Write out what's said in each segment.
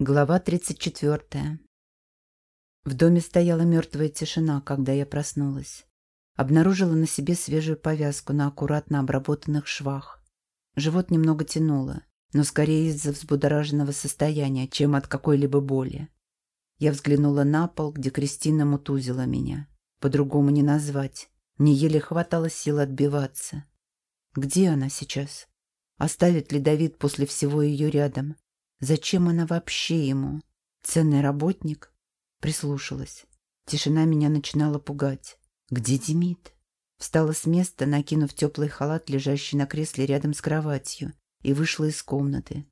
Глава 34. В доме стояла мертвая тишина, когда я проснулась. Обнаружила на себе свежую повязку на аккуратно обработанных швах. Живот немного тянуло, но скорее из-за взбудораженного состояния, чем от какой-либо боли. Я взглянула на пол, где Кристина мутузила меня. По-другому не назвать. Мне еле хватало сил отбиваться. Где она сейчас? Оставит ли Давид после всего ее рядом? Зачем она вообще ему? Ценный работник? Прислушалась. Тишина меня начинала пугать. Где Демид? Встала с места, накинув теплый халат, лежащий на кресле рядом с кроватью, и вышла из комнаты.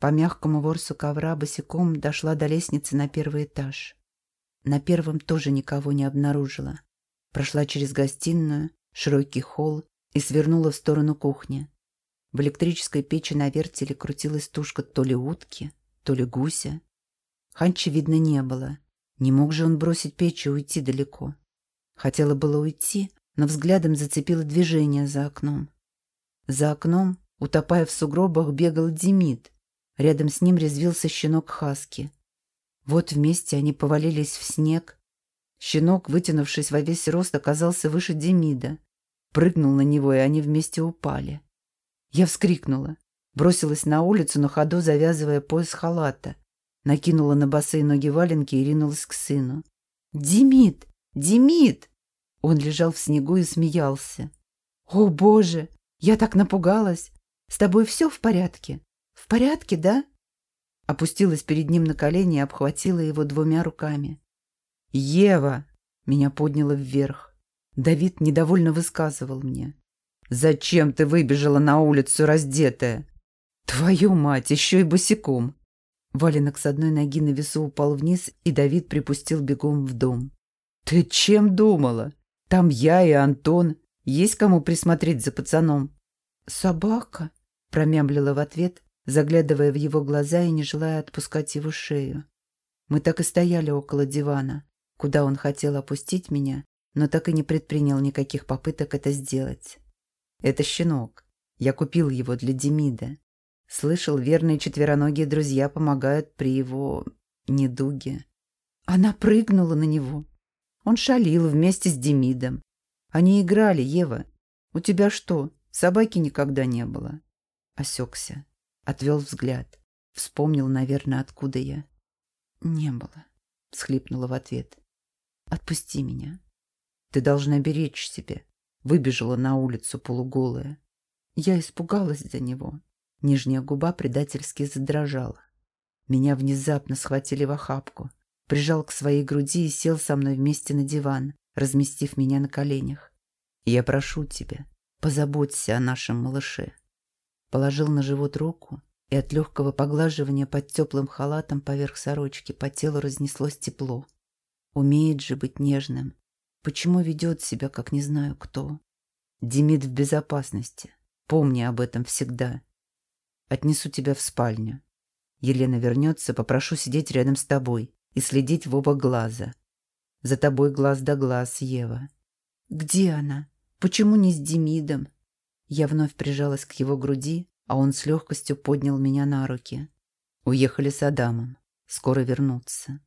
По мягкому ворсу ковра босиком дошла до лестницы на первый этаж. На первом тоже никого не обнаружила. Прошла через гостиную, широкий холл и свернула в сторону кухни. В электрической печи на вертеле крутилась тушка то ли утки, то ли гуся. Ханчи видно не было. Не мог же он бросить печь и уйти далеко. Хотела было уйти, но взглядом зацепило движение за окном. За окном, утопая в сугробах, бегал Демид. Рядом с ним резвился щенок Хаски. Вот вместе они повалились в снег. Щенок, вытянувшись во весь рост, оказался выше Демида. Прыгнул на него, и они вместе упали. Я вскрикнула. Бросилась на улицу, на ходу завязывая пояс халата. Накинула на босые ноги валенки и ринулась к сыну. «Демид! Демид!» Он лежал в снегу и смеялся. «О, Боже! Я так напугалась! С тобой все в порядке? В порядке, да?» Опустилась перед ним на колени и обхватила его двумя руками. «Ева!» — меня подняло вверх. Давид недовольно высказывал мне. «Зачем ты выбежала на улицу раздетая?» «Твою мать, еще и босиком!» Валенок с одной ноги на весу упал вниз, и Давид припустил бегом в дом. «Ты чем думала? Там я и Антон. Есть кому присмотреть за пацаном?» «Собака», — промямлила в ответ, заглядывая в его глаза и не желая отпускать его шею. Мы так и стояли около дивана, куда он хотел опустить меня, но так и не предпринял никаких попыток это сделать. Это щенок. Я купил его для Демида. Слышал, верные четвероногие друзья помогают при его недуге. Она прыгнула на него. Он шалил вместе с Демидом. Они играли, Ева. У тебя что, собаки никогда не было? Осекся. Отвел взгляд. Вспомнил, наверное, откуда я. Не было. Схлипнула в ответ. Отпусти меня. Ты должна беречь себя выбежала на улицу полуголая. Я испугалась за него. Нижняя губа предательски задрожала. Меня внезапно схватили в охапку. Прижал к своей груди и сел со мной вместе на диван, разместив меня на коленях. «Я прошу тебя, позаботься о нашем малыше». Положил на живот руку, и от легкого поглаживания под теплым халатом поверх сорочки по телу разнеслось тепло. Умеет же быть нежным, Почему ведет себя, как не знаю кто? Демид в безопасности. Помни об этом всегда. Отнесу тебя в спальню. Елена вернется, попрошу сидеть рядом с тобой и следить в оба глаза. За тобой глаз да глаз, Ева. Где она? Почему не с Демидом? Я вновь прижалась к его груди, а он с легкостью поднял меня на руки. Уехали с Адамом. Скоро вернутся.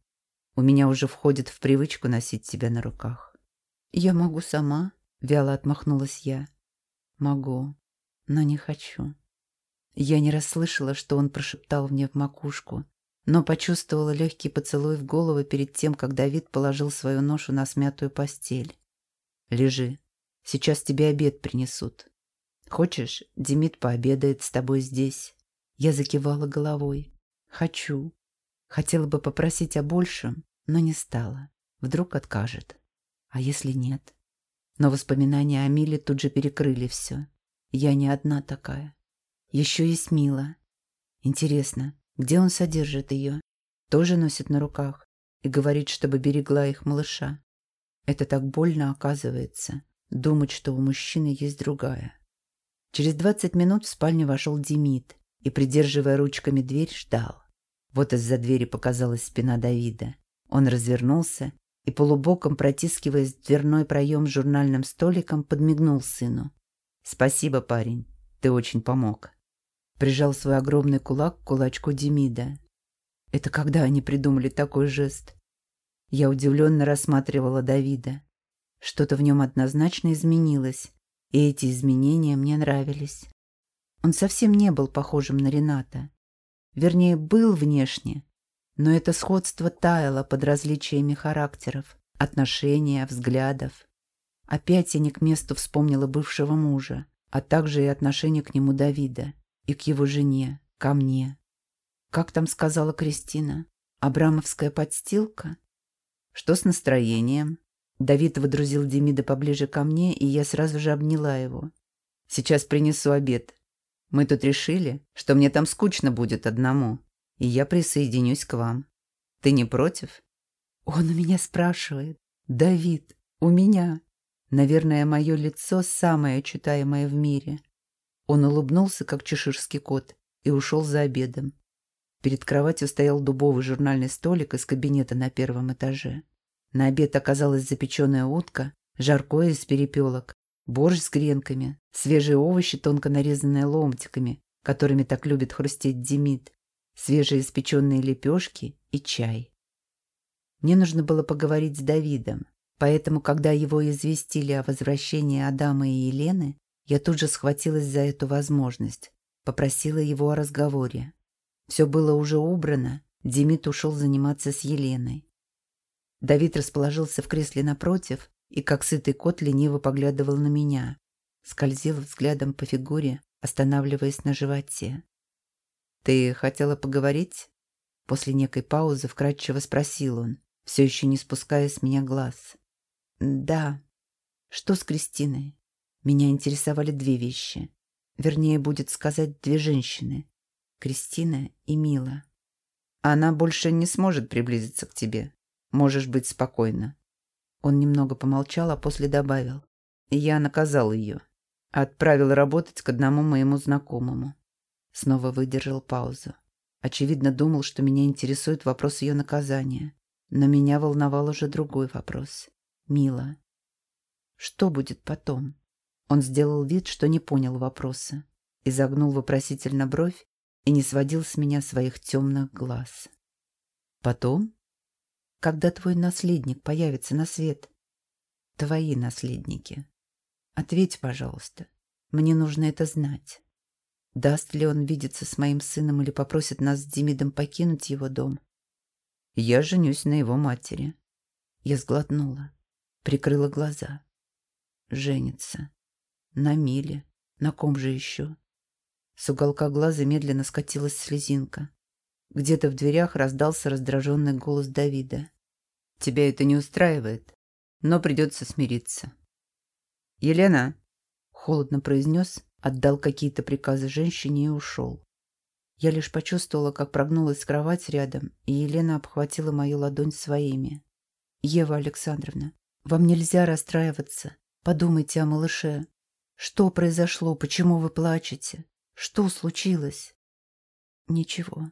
У меня уже входит в привычку носить тебя на руках. «Я могу сама», — вяло отмахнулась я. «Могу, но не хочу». Я не расслышала, что он прошептал мне в макушку, но почувствовала легкий поцелуй в голову перед тем, как Давид положил свою ношу на смятую постель. «Лежи. Сейчас тебе обед принесут. Хочешь, Демид пообедает с тобой здесь?» Я закивала головой. «Хочу. Хотела бы попросить о большем, но не стала. Вдруг откажет». А если нет? Но воспоминания о Миле тут же перекрыли все. Я не одна такая. Еще есть Мила. Интересно, где он содержит ее? Тоже носит на руках и говорит, чтобы берегла их малыша. Это так больно оказывается, думать, что у мужчины есть другая. Через двадцать минут в спальню вошел Демид и, придерживая ручками дверь, ждал. Вот из-за двери показалась спина Давида. Он развернулся и полубоком, протискиваясь в дверной проем с журнальным столиком, подмигнул сыну. «Спасибо, парень, ты очень помог». Прижал свой огромный кулак к кулачку Демида. Это когда они придумали такой жест? Я удивленно рассматривала Давида. Что-то в нем однозначно изменилось, и эти изменения мне нравились. Он совсем не был похожим на Рената. Вернее, был внешне, но это сходство таяло под различиями характеров, отношения, взглядов. Опять я не к месту вспомнила бывшего мужа, а также и отношение к нему Давида, и к его жене, ко мне. Как там сказала Кристина? Абрамовская подстилка? Что с настроением? Давид выдрузил Демида поближе ко мне, и я сразу же обняла его. Сейчас принесу обед. Мы тут решили, что мне там скучно будет одному, и я присоединюсь к вам. Ты не против? Он у меня спрашивает. Давид, у меня. Наверное, мое лицо самое читаемое в мире. Он улыбнулся, как чеширский кот, и ушел за обедом. Перед кроватью стоял дубовый журнальный столик из кабинета на первом этаже. На обед оказалась запеченная утка, жаркое из перепелок, борщ с гренками, свежие овощи, тонко нарезанные ломтиками, которыми так любит хрустеть Демид, свежие испеченные лепешки и чай. Мне нужно было поговорить с Давидом, Поэтому, когда его известили о возвращении Адама и Елены, я тут же схватилась за эту возможность, попросила его о разговоре. Все было уже убрано, Демид ушел заниматься с Еленой. Давид расположился в кресле напротив и, как сытый кот, лениво поглядывал на меня. Скользил взглядом по фигуре, останавливаясь на животе. «Ты хотела поговорить?» После некой паузы вкратчиво спросил он, все еще не спуская с меня глаз. Да. Что с Кристиной? Меня интересовали две вещи. Вернее, будет сказать, две женщины. Кристина и Мила. Она больше не сможет приблизиться к тебе. Можешь быть спокойна. Он немного помолчал, а после добавил. Я наказал ее. Отправил работать к одному моему знакомому. Снова выдержал паузу. Очевидно, думал, что меня интересует вопрос ее наказания. Но меня волновал уже другой вопрос. Мила. Что будет потом? Он сделал вид, что не понял вопроса, изогнул вопросительно бровь и не сводил с меня своих темных глаз. Потом? Когда твой наследник появится на свет? Твои наследники. Ответь, пожалуйста. Мне нужно это знать. Даст ли он видеться с моим сыном или попросит нас с Демидом покинуть его дом? Я женюсь на его матери. Я сглотнула. Прикрыла глаза. Женится. На Миле. На ком же еще? С уголка глаза медленно скатилась слезинка. Где-то в дверях раздался раздраженный голос Давида. «Тебя это не устраивает, но придется смириться». «Елена!» — холодно произнес, отдал какие-то приказы женщине и ушел. Я лишь почувствовала, как прогнулась кровать рядом, и Елена обхватила мою ладонь своими. «Ева Александровна, вам нельзя расстраиваться. Подумайте о малыше. Что произошло? Почему вы плачете? Что случилось? Ничего,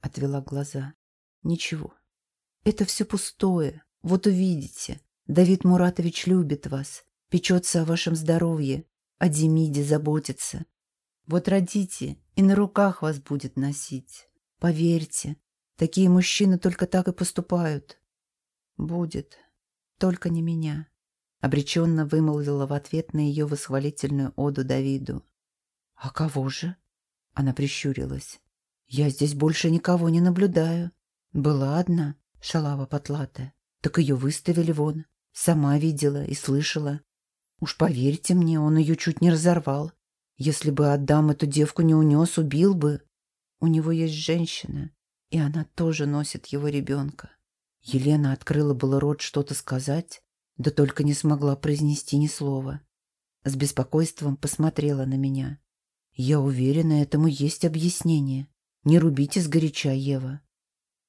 отвела глаза. Ничего. Это все пустое. Вот увидите. Давид Муратович любит вас, печется о вашем здоровье, о Демиде заботится. Вот родите, и на руках вас будет носить. Поверьте, такие мужчины только так и поступают. Будет, только не меня. Обреченно вымолвила в ответ на ее восхвалительную оду Давиду. «А кого же?» Она прищурилась. «Я здесь больше никого не наблюдаю. Была одна, шалава потлатая. Так ее выставили вон. Сама видела и слышала. Уж поверьте мне, он ее чуть не разорвал. Если бы Адам эту девку не унес, убил бы. У него есть женщина, и она тоже носит его ребенка. Елена открыла было рот что-то сказать, да только не смогла произнести ни слова. С беспокойством посмотрела на меня. Я уверена, этому есть объяснение. Не рубите сгоряча, Ева.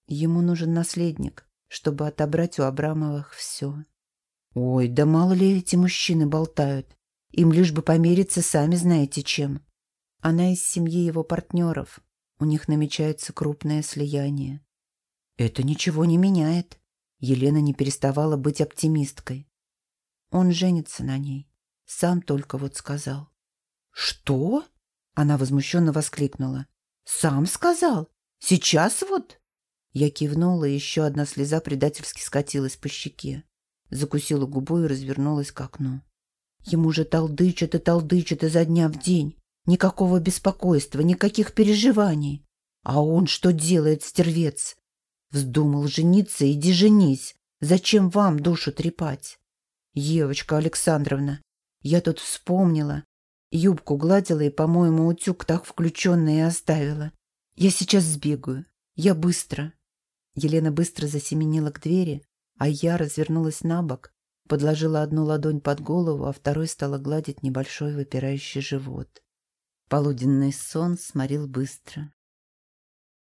Ему нужен наследник, чтобы отобрать у Абрамовых все. Ой, да мало ли эти мужчины болтают. Им лишь бы помериться сами знаете чем. Она из семьи его партнеров. У них намечается крупное слияние. Это ничего не меняет. Елена не переставала быть оптимисткой. Он женится на ней. Сам только вот сказал. «Что?» Она возмущенно воскликнула. «Сам сказал? Сейчас вот?» Я кивнула, и еще одна слеза предательски скатилась по щеке. Закусила губу и развернулась к окну. Ему же толдычат и толдычат изо дня в день. Никакого беспокойства, никаких переживаний. А он что делает, стервец? Вздумал жениться, иди женись. Зачем вам душу трепать? Евочка Александровна, я тут вспомнила. Юбку гладила и, по-моему, утюг так включенный и оставила. Я сейчас сбегаю. Я быстро. Елена быстро засеменила к двери, а я развернулась на бок, подложила одну ладонь под голову, а второй стала гладить небольшой выпирающий живот. Полуденный сон сморил быстро.